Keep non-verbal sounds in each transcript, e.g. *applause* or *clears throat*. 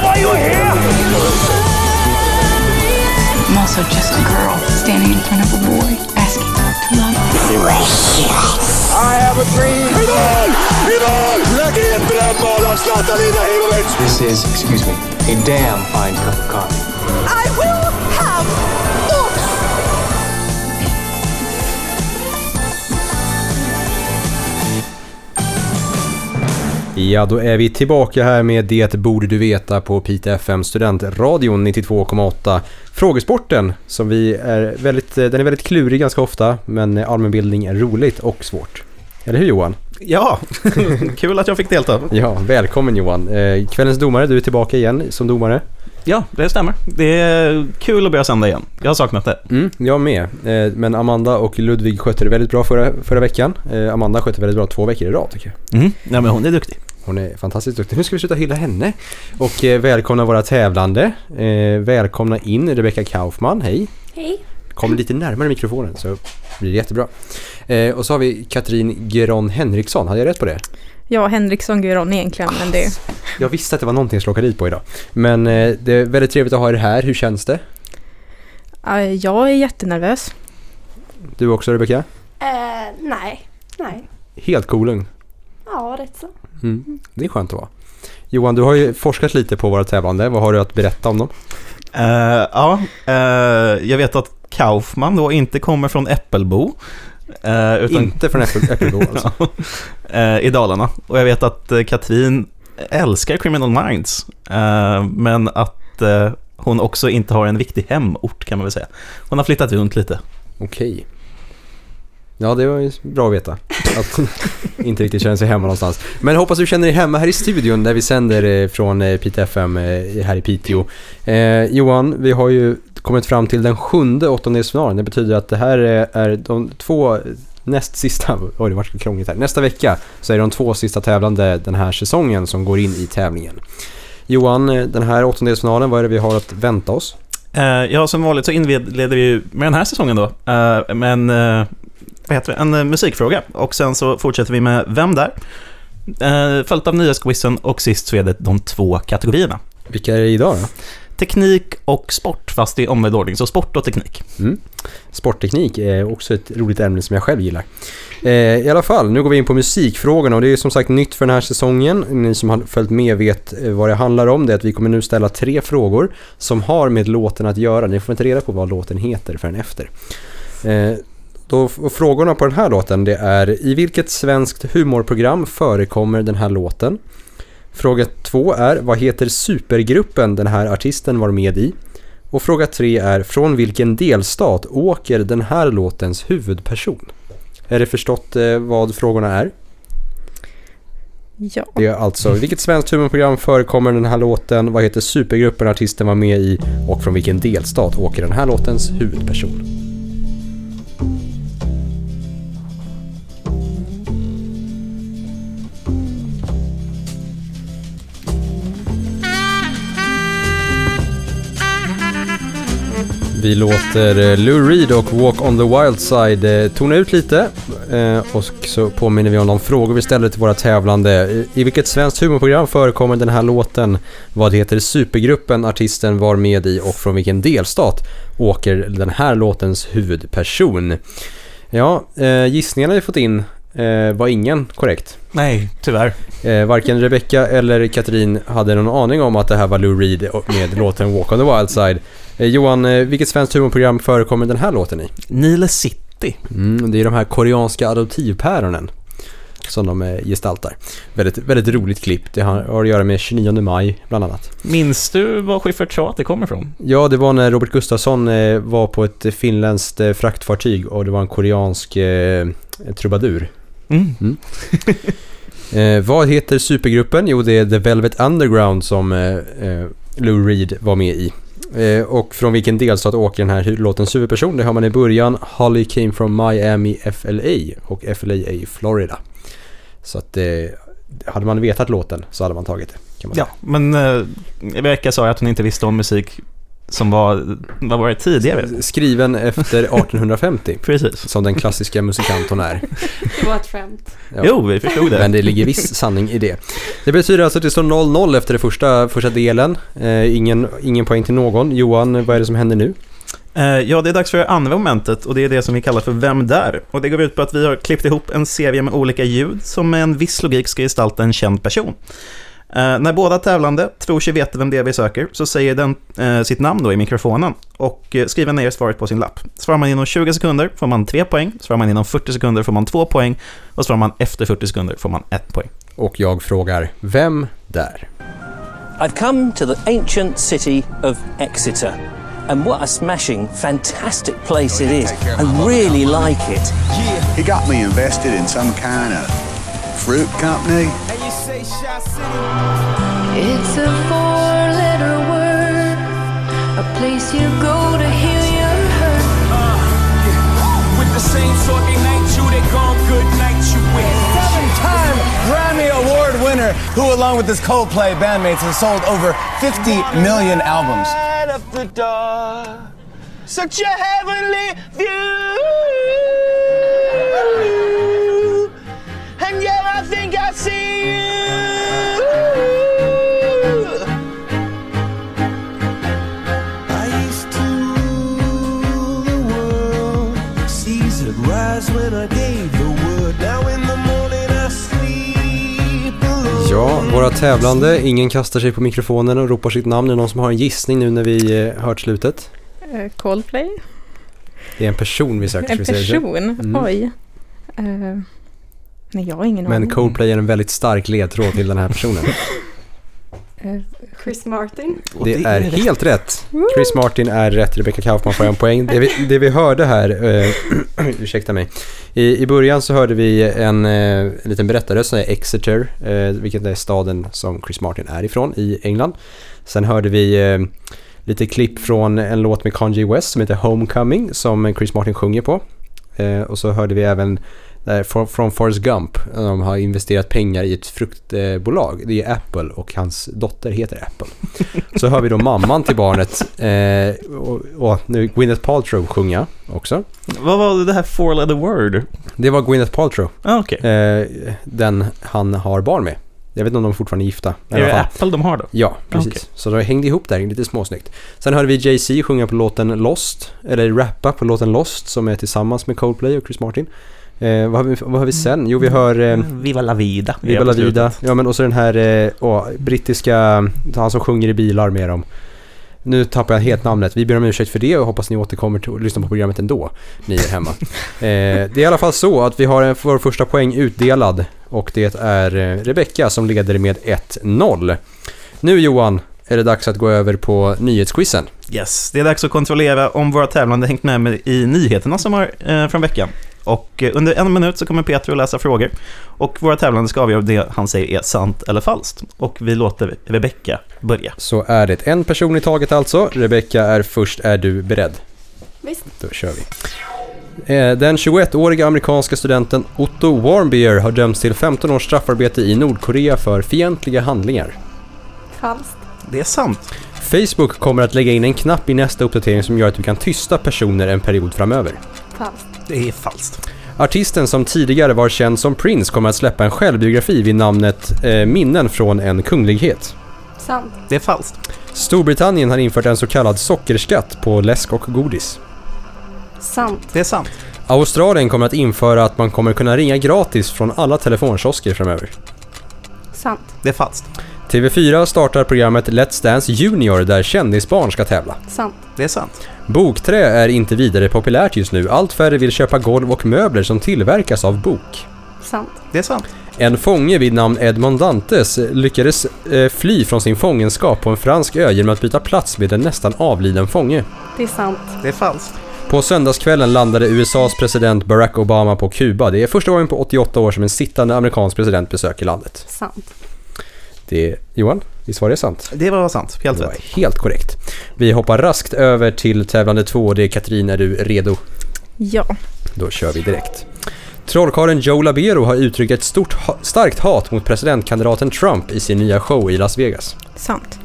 that why you're here? I'm also just a girl standing in front of a boy asking to love. I have a dream. Ivan! Ivan! Lägg in brännbollens Natalina Hirovic! This is, excuse me, a damn fine cup of coffee. Ja, då är vi tillbaka här med Det borde du veta på Pite FM Studentradion 92,8. Frågesporten som vi är väldigt, den är väldigt klurig ganska ofta, men allmänbildning är roligt och svårt. Eller hur Johan? Ja, *laughs* kul att jag fick delta. Ja, välkommen Johan. Eh, kvällens domare, du är tillbaka igen som domare. Ja, det stämmer. Det är kul att börja sända igen. Jag har saknat det. Mm, jag med. Eh, men Amanda och Ludvig skötte det väldigt bra förra, förra veckan. Eh, Amanda skötte väldigt bra två veckor i rad tycker jag. Mm. Ja, men hon är duktig. Hon är fantastiskt duktig. Nu ska vi sluta hylla henne. Och eh, välkomna våra tävlande. Eh, välkomna in Rebecca Kaufman, hej. Hej. Kom lite närmare mikrofonen så blir det jättebra. Eh, och så har vi Katrin Geron Henriksson, hade jag rätt på det? Ja, Henriksson Guron egentligen, men det... Jag visste att det var någonting jag skulle åka dit på idag. Men eh, det är väldigt trevligt att ha er här, hur känns det? Jag är jättenervös. Du också Rebecca? Eh, nej. Nej. Helt kolugn. Ja, rätt så. Mm. Det är skönt att vara. Johan, du har ju forskat lite på våra tävlande. Vad har du att berätta om dem? Uh, ja, uh, jag vet att Kaufman då inte kommer från Äppelbo. Uh, utan... Inte från Äppel, Äppelbo *laughs* alltså? I Dalarna. Och jag vet att Katrin älskar Criminal Minds. men att hon också inte har en viktig hemort kan man väl säga. Hon har flyttat runt lite. Okej. Ja, det var ju bra att veta. Att *laughs* inte riktigt känna sig hemma någonstans. Men hoppas du känner dig hemma här i studion där vi sänder eh, från eh, PTFM FM eh, här i Piteå. Eh, Johan, vi har ju kommit fram till den sjunde åttondelsfinalen. Det betyder att det här är de två näst sista, *laughs* oj det vart krångligt här. Nästa vecka så är det de två sista tävlande den här säsongen som går in i tävlingen. Johan, den här åttondelsfinalen, vad är det vi har att vänta oss? Uh, ja, som vanligt så inleder vi med den här säsongen då. Uh, men uh, vad heter det, en eh, musikfråga. Och sen så fortsätter vi med Vem där? Eh, följt av nyhetsquizen och sist så är det de två kategorierna. Vilka är det idag då? Teknik och sport, fast i omvänd ordning. Så sport och teknik. Mm. Sportteknik är också ett roligt ämne som jag själv gillar. Eh, I alla fall, nu går vi in på musikfrågorna och det är som sagt nytt för den här säsongen. Ni som har följt med vet eh, vad det handlar om. Det är att vi kommer nu ställa tre frågor som har med låten att göra. Ni får inte reda på vad låten heter förrän efter. Eh, då, frågorna på den här låten det är i vilket svenskt humorprogram förekommer den här låten? Fråga två är vad heter supergruppen den här artisten var med i? Och fråga tre är från vilken delstat åker den här låtens huvudperson? Är det förstått eh, vad frågorna är? Ja. Det är alltså vilket svenskt humorprogram förekommer den här låten? Vad heter supergruppen artisten var med i? Och från vilken delstat åker den här låtens huvudperson? Vi låter eh, Lou Reed och Walk on the Wild Side eh, tona ut lite eh, och så påminner vi om de frågor vi ställer till våra tävlande. I vilket svenskt humorprogram förekommer den här låten? Vad heter supergruppen artisten var med i och från vilken delstat åker den här låtens huvudperson? Ja, gissningarna vi fått in var ingen korrekt. Nej, tyvärr. varken Rebecca eller Katrin hade någon aning om att det här var Lou Reed med låten Walk on the Wild Side. Eh, Johan, eh, vilket svenskt humorprogram förekommer den här låten i? Nile City. Mm, det är de här koreanska adoptivpäronen som de eh, gestaltar. Väldigt, väldigt roligt klipp. Det har att göra med 29 maj bland annat. Minns du var Schyffert sa att det kommer ifrån? Ja, det var när Robert Gustafsson var på ett finländskt fraktfartyg och det var en koreansk eh, trubadur. Mm. Mm. *laughs* eh, vad heter supergruppen? Jo, det är The Velvet Underground som eh, Lou Reed var med i. Eh, och från vilken delstat åker den här låtens huvudperson? Det har man i början. Holly came from Miami, FLA. Och FLA är Florida. Så att eh, hade man vetat låten så hade man tagit det. Ja, säga. men eh, Rebecka sa att hon inte visste om musik som var, vad var det tidigare? Skriven efter *laughs* 1850, Precis. som den klassiska musikant hon är. Det var ett skämt. Ja. Jo, vi förstod det. Men det ligger viss sanning i det. Det betyder alltså att det står 0-0 efter den första, första delen. Eh, ingen, ingen poäng till någon. Johan, vad är det som händer nu? Eh, Ja, det är dags för andra momentet och det är det som vi kallar för Vem där? Och det går ut på att vi har klippt ihop en serie med olika ljud som med en viss logik ska gestalta en känd person. Eh, när båda tävlande tror sig veta vem det är vi söker så säger den eh, sitt namn då i mikrofonen och eh, skriver ner svaret på sin lapp. Svarar man inom 20 sekunder får man 3 poäng, svarar man inom 40 sekunder får man 2 poäng och svarar man efter 40 sekunder får man 1 poäng. Och jag frågar, vem där? I've come to the ancient city of Exeter. And what a smashing, fantastic place it is. I really like it. He got me invested in some kind of fruit company. It's a four letter word, a place you go to heal your hurt. Uh, with the same sort they night you, they gone good night you with. Seven-time Grammy Award winner, who along with his Coldplay bandmates has sold over 50 million albums. Light up the door, such a heavenly view. And yeah, I think I see you. Ja, våra tävlande, ingen kastar sig på mikrofonen och ropar sitt namn. Är det någon som har en gissning nu när vi eh, hört slutet? Eh, Coldplay? Det är en person vi söker. En person? Mm. Oj. Eh, nej, jag har ingen Men aning. Coldplay är en väldigt stark ledtråd till den här personen. *laughs* Chris Martin. Och Det är helt rätt. Chris Martin är rätt, Rebecca Kaufman får en poäng. Det vi, det vi hörde här, eh, *clears throat* ursäkta mig, i, i början så hörde vi en, eh, en liten berättarröst som är Exeter, eh, vilket är staden som Chris Martin är ifrån i England. Sen hörde vi eh, lite klipp från en låt med Kanye West som heter Homecoming som Chris Martin sjunger på. Eh, och så hörde vi även där, från, Forrest Gump, de har investerat pengar i ett fruktbolag. Det är Apple och hans dotter heter Apple. Så hör vi då mamman till barnet eh, och, och nu Gwyneth Paltrow sjunga också. Vad var det här four letter word? Det var Gwyneth Paltrow, Ah, Okej. eh, den han har barn med. Jag vet inte om de fortfarande är gifta. Är det. Apple de har då? Ja, precis. Okej. Så de hängde ihop där, lite småsnyggt. Sen hörde vi Jay-Z sjunga på låten Lost, eller rappa på låten Lost som är tillsammans med Coldplay och Chris Martin. Eh, vad, har vi, vad har vi sen? Jo, vi hör eh, Viva la vida. Viva la vida. Ja, men och så den här eh, åh, brittiska, han som sjunger i bilar med dem. Nu tappar jag helt namnet. Vi ber om ursäkt för det och hoppas ni återkommer till att lyssna på programmet ändå, ni är hemma. *laughs* eh, det är i alla fall så att vi har en- vår första poäng utdelad och det är eh, Rebecca som leder med 1-0. Nu Johan är det dags att gå över på nyhetsquizen. Yes, det är dags att kontrollera om våra tävlande hängt med mig i nyheterna som har eh, från veckan. Och eh, under en minut så kommer Peter att läsa frågor. Och våra tävlande ska avgöra om det han säger är sant eller falskt. Och vi låter Rebecca börja. Så är det en person i taget alltså. Rebecca är först. Är du beredd? Visst. Då kör vi. Eh, Den 21-åriga amerikanska studenten Otto Warmbier har dömts till 15 års straffarbete i Nordkorea för fientliga handlingar. Falskt. Det är sant. Facebook kommer att lägga in en knapp i nästa uppdatering som gör att du kan tysta personer en period framöver. Falskt. Det är falskt. Artisten som tidigare var känd som Prince kommer att släppa en självbiografi vid namnet eh, Minnen från en kunglighet. Sant. Det är falskt. Storbritannien har infört en så kallad sockerskatt på läsk och godis. Sant. Det är sant. Australien kommer att införa att man kommer kunna ringa gratis från alla telefonkiosker framöver. Sant. Det är falskt. TV4 startar programmet Let's Dance Junior där kändisbarn ska tävla. Sant. Det är sant. Bokträ är inte vidare populärt just nu. Allt färre vill köpa golv och möbler som tillverkas av bok. Sant. Det är sant. En fånge vid namn Edmond Dantes lyckades eh, fly från sin fångenskap på en fransk ö genom att byta plats med en nästan avliden fånge. Det är sant. Det är falskt. På söndagskvällen landade USAs president Barack Obama på Kuba. Det är första gången på 88 år som en sittande amerikansk president besöker landet. Sant. Det Johan, visst var det sant? Det var sant. Helt Det var rätt. helt korrekt. Vi hoppar raskt över till tävlande två. Det är Katrin, är du redo? Ja. Då kör vi direkt. Trollkarlen Joe Labero har uttryckt ett stort, starkt hat mot presidentkandidaten Trump i sin nya show i Las Vegas. Sant.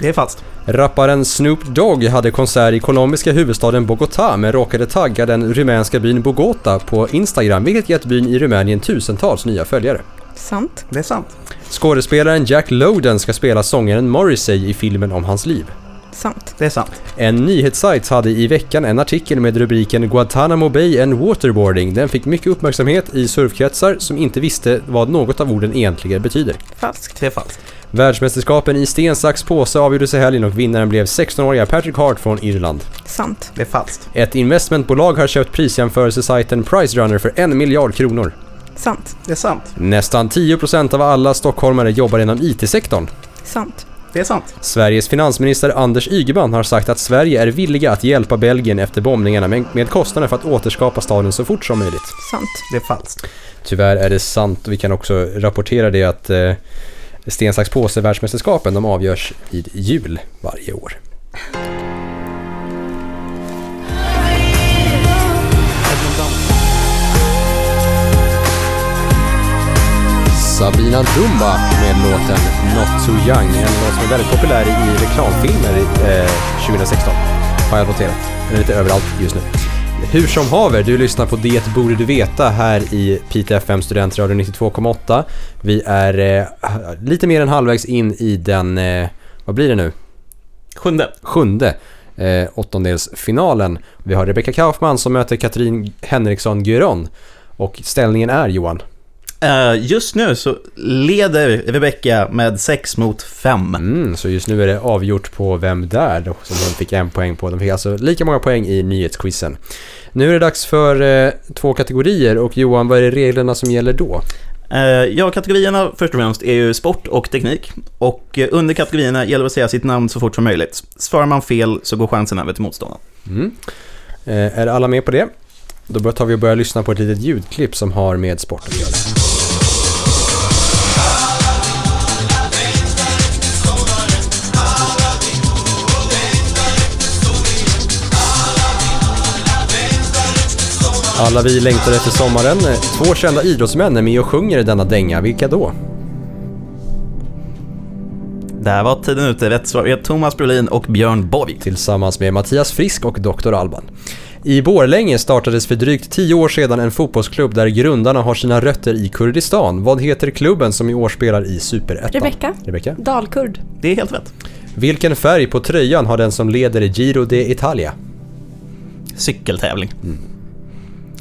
Det är falskt. Rapparen Snoop Dogg hade konsert i colombiska huvudstaden Bogotá men råkade tagga den rumänska byn Bogota på Instagram vilket gett byn i Rumänien tusentals nya följare. Sant. Det är sant. Skådespelaren Jack Lowden ska spela sångaren Morrissey i filmen om hans liv. Sant. Det är sant. En nyhetssajt hade i veckan en artikel med rubriken “Guantanamo Bay and Waterboarding”. Den fick mycket uppmärksamhet i surfkretsar som inte visste vad något av orden egentligen betyder. Falskt. Det är falskt. Världsmästerskapen i sten, sax, påse avgjordes i helgen och vinnaren blev 16-åriga Patrick Hart från Irland. Sant. Det är falskt. Ett investmentbolag har köpt prisjämförelsesajten Pricerunner för en miljard kronor. Sant. Det är sant. Nästan 10% av alla stockholmare jobbar inom IT-sektorn. Sant. Det är sant. Sveriges finansminister Anders Ygeman har sagt att Sverige är villiga att hjälpa Belgien efter bombningarna med, med kostnader för att återskapa staden så fort som möjligt. Sant. Det är falskt. Tyvärr är det sant. Vi kan också rapportera det att eh, sten, sax, påse världsmästerskapen de avgörs vid jul varje år. Sabina Dumba med låten Not Too Young. En låt som är väldigt populär i reklamfilmer eh, 2016. Har jag noterat. Den är lite överallt just nu. Hur som haver, du lyssnar på Det borde du veta här i Piteå FM Studentradio 92,8. Vi är eh, lite mer än halvvägs in i den, eh, vad blir det nu? Sjunde. Sjunde eh, åttondelsfinalen. Vi har Rebecca Kaufman som möter Katrin Henriksson Gyron. Och ställningen är Johan. Eh, just nu så leder Rebecca med 6 mot 5. Mm, så just nu är det avgjort på Vem där då, som de fick en poäng på. De fick alltså lika många poäng i nyhetsquizen. Nu är det dags för eh, två kategorier och Johan, vad är det reglerna som gäller då? Eh, ja, kategorierna först och främst är ju sport och teknik. Och eh, under kategorierna gäller det att säga sitt namn så fort som möjligt. Svarar man fel så går chansen över till motståndaren. Mm. Är alla med på det? Då tar vi och börjar lyssna på ett litet ljudklipp som har med sport att göra. Alla vi längtar efter sommaren. Två kända idrottsmän är med och sjunger denna dänga. Vilka då? Där var tiden ute. Rätt svar är Thomas Brolin och Björn Borg. Tillsammans med Mattias Frisk och Dr. Alban. I Borlänge startades för drygt 10 år sedan en fotbollsklubb där grundarna har sina rötter i Kurdistan. Vad heter klubben som i år spelar i Superettan? Rebecka. Rebecka. Dalkurd. Det är helt rätt. Vilken färg på tröjan har den som leder Giro d'Italia? Cykeltävling.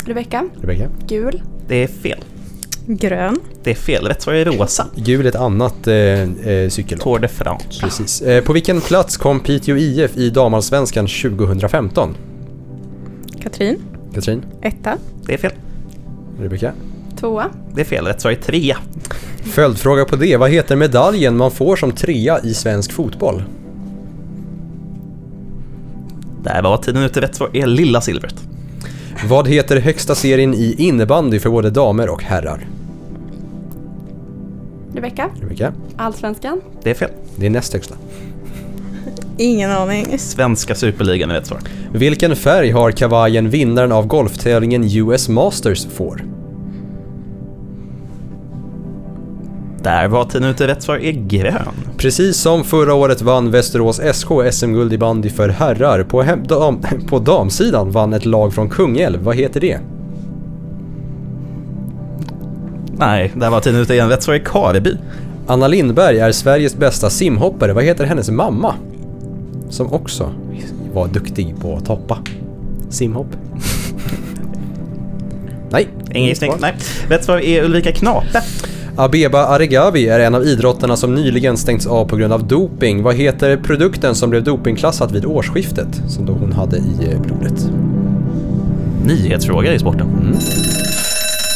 Rebecka. Rebecka. Gul. Det är fel. Grön. Det är fel. Rätt svar är rosa. Gul är ett annat eh, eh, cykellopp. Tour de France. Precis. Eh, på vilken plats kom Piteå IF i damallsvenskan 2015? Katrin. Katrin? Etta. Det är fel. Rebecka? Tvåa. Det är fel. Rätt svar är trea. Följdfråga på det. Vad heter medaljen man får som trea i svensk fotboll? Där var tiden ute. Rätt svar är lilla silvret. Vad heter högsta serien i innebandy för både damer och herrar? Rebecka. Rebecka? Allsvenskan. Det är fel. Det är näst högsta. Ingen aning. Svenska superligan är rätt svar. Vilken färg har kavajen vinnaren av golftävlingen US Masters får? Där var tiden ute. Rätt svar är grön. Precis som förra året vann Västerås SK SM-guld i bandy för herrar. På, hem, dam, *laughs* på damsidan vann ett lag från Kungälv. Vad heter det? Nej, där var tiden ute igen. Rätt svar är Kareby. Anna Lindberg är Sveriges bästa simhoppare. Vad heter hennes mamma? Som också var duktig på att hoppa. Simhopp. *laughs* Nej. Ingen gissning. Nej. Rätt svar är Ulrika Knape. Abeba Aregawi är en av idrottarna som nyligen stängts av på grund av doping. Vad heter produkten som blev dopingklassat vid årsskiftet? Som då hon hade i eh, blodet. Nyhetsfråga i sporten.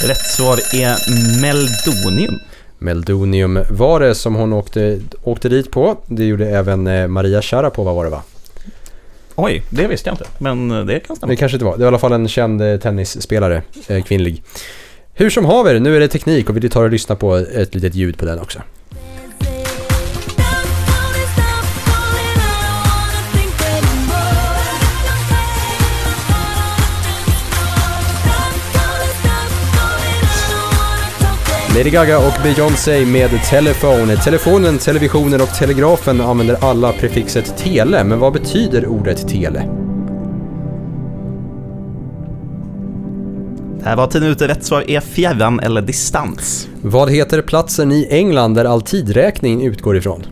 Rätt svar är Meldonium. Meldonium var det som hon åkte, åkte dit på. Det gjorde även eh, Maria Sharapova var det va? Oj, det visste jag inte. Men eh, det kan stämma. Det kanske inte var. Det var i alla fall en känd eh, tennisspelare, kvinnlig. Hur som haver, nu är det teknik och vi tar och lyssnar på ett litet ljud på den också. Lady Gaga och Beyoncé med telefon. Telefonen, televisionen och telegrafen använder alla prefixet tele, men vad betyder ordet tele? Det här var tiden ute. Rätt svar är fjärran eller distans. Vad heter platsen i England där all tidräkning utgår ifrån?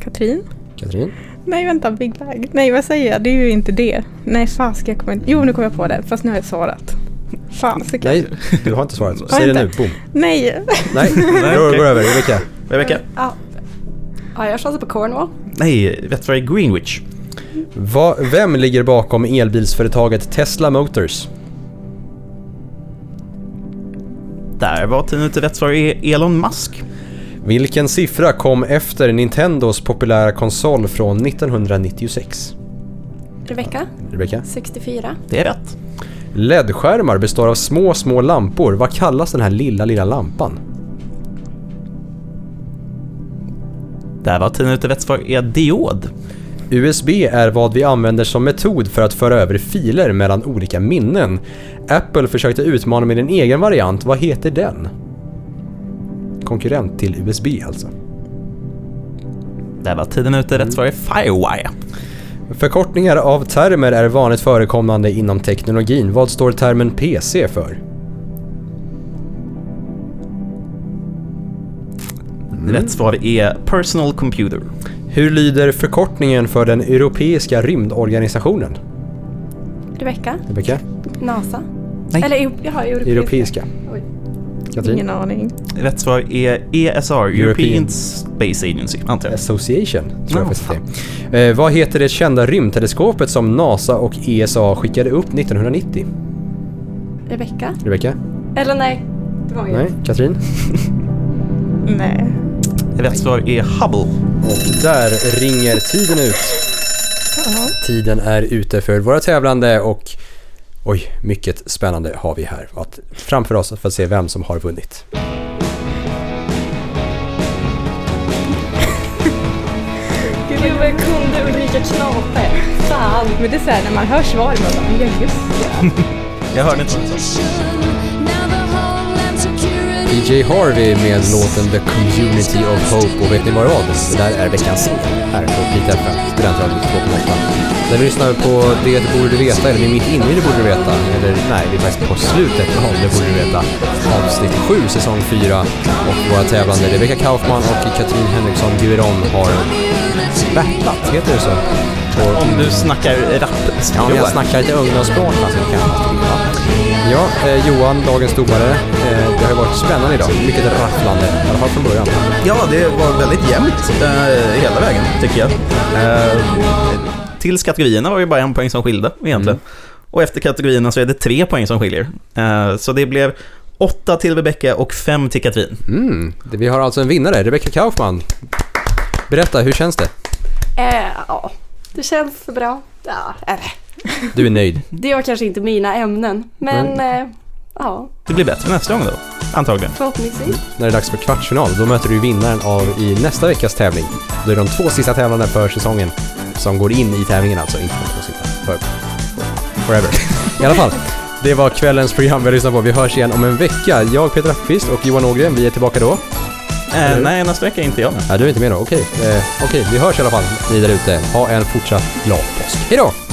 Katrin? Katrin? Nej vänta, Big Bag. Nej vad säger jag? Det är ju inte det. Nej fan ska jag komma in? Jo nu kom jag på det, fast nu har jag svarat. Fan så Nej, du har inte svarat. Säg det nu, boom. Nej. Nej, *laughs* Nej, okej. gå över. Rebecka. Rebecka? Ja. ja, jag chansar på Cornwall. Nej, rätt svar är Greenwich. Va, vem ligger bakom elbilsföretaget Tesla Motors? Där var tiden ute. Rätt svar är Elon Musk. Vilken siffra kom efter Nintendos populära konsol från 1996? Rebecka, Rebecka? 64. Det är rätt. LED-skärmar består av små, små lampor. Vad kallas den här lilla, lilla lampan? Där var tiden ute. Rätt svar är diod. USB är vad vi använder som metod för att föra över filer mellan olika minnen. Apple försökte utmana med en egen variant. Vad heter den? Konkurrent till USB alltså. Där var tiden ute. Rätt svar är Firewire. Förkortningar av termer är vanligt förekommande inom teknologin. Vad står termen PC för? Rätt svar är Personal Computer. Hur lyder förkortningen för den Europeiska rymdorganisationen? Rebecka, Rebecka? NASA. Nej. Eller jaha, europeiska. Europeiska. Katrin? Ingen aning. Rätt svar är ESR, European Space Agency, antar jag. Association, tror jag Ja, faktiskt. Eh, vad heter det kända rymdteleskopet som NASA och ESA skickade upp 1990? Rebecka. Rebecka? Eller nej, det var inget. Nej? Katrin? *laughs* Nej. Rätt svar är Hubble. Och där ringer tiden ut. Tiden är ute för våra tävlande och oj, mycket spännande har vi här att, framför oss för att se vem som har vunnit. *laughs* Gud vad jag kunde Ulrika Knape. Fan. Men det är såhär när man hör svaret man bara, ja just det. Jag hörde inte du. DJ Harvey med låten The Community of Hope och vet ni vad? Det där är veckans singel här på Pite FM, Studentradion 92,8. När vi lyssnar på Det borde du veta, eller vi är mitt inne i Det borde du veta, eller nej, vi är faktiskt på slutet av Det borde du veta. Avsnitt 7, säsong 4 och våra tävlande Rebecca Kaufman och Katrin Henriksson Guiron har battlat, heter det så? Och- Om du snackar rap Ja, men jag snackar lite ungdomsspråk alltså, kan. Ja, eh, Johan, dagens domare. Eh, det har ju varit spännande idag. Mycket rafflande, i alla fall från början. Ja, det var väldigt jämnt eh, hela vägen, tycker jag. Eh, tills kategorierna var det bara en poäng som skilde, egentligen. Och efter kategorierna så är det tre poäng som skiljer. Eh, så det blev åtta till Rebecca och fem till Katrin. Mm, vi har alltså en vinnare, Rebecca Kaufman. Berätta, hur känns det? Eh, ja, det känns bra. Ja, eller. Du är nöjd? Det var kanske inte mina ämnen, men eh, ja, Det blir bättre nästa gång då, antagligen. förhoppningsvis. När det är dags för kvartsfinal, då möter du vinnaren av i nästa veckas tävling. Då är de två sista tävlande för säsongen som går in i tävlingen alltså, inte de två sista. För, forever. I alla fall, det var kvällens program vi har lyssnat på. Vi hörs igen om en vecka. Jag, Peter Appelqvist och Johan Ågren, vi är tillbaka då. Eh, nej, nästa vecka är inte jag med. Nej, du är inte med då? Okej, eh, okej, vi hörs i alla fall, ni där ute. Ha en fortsatt glad påsk. Hej då!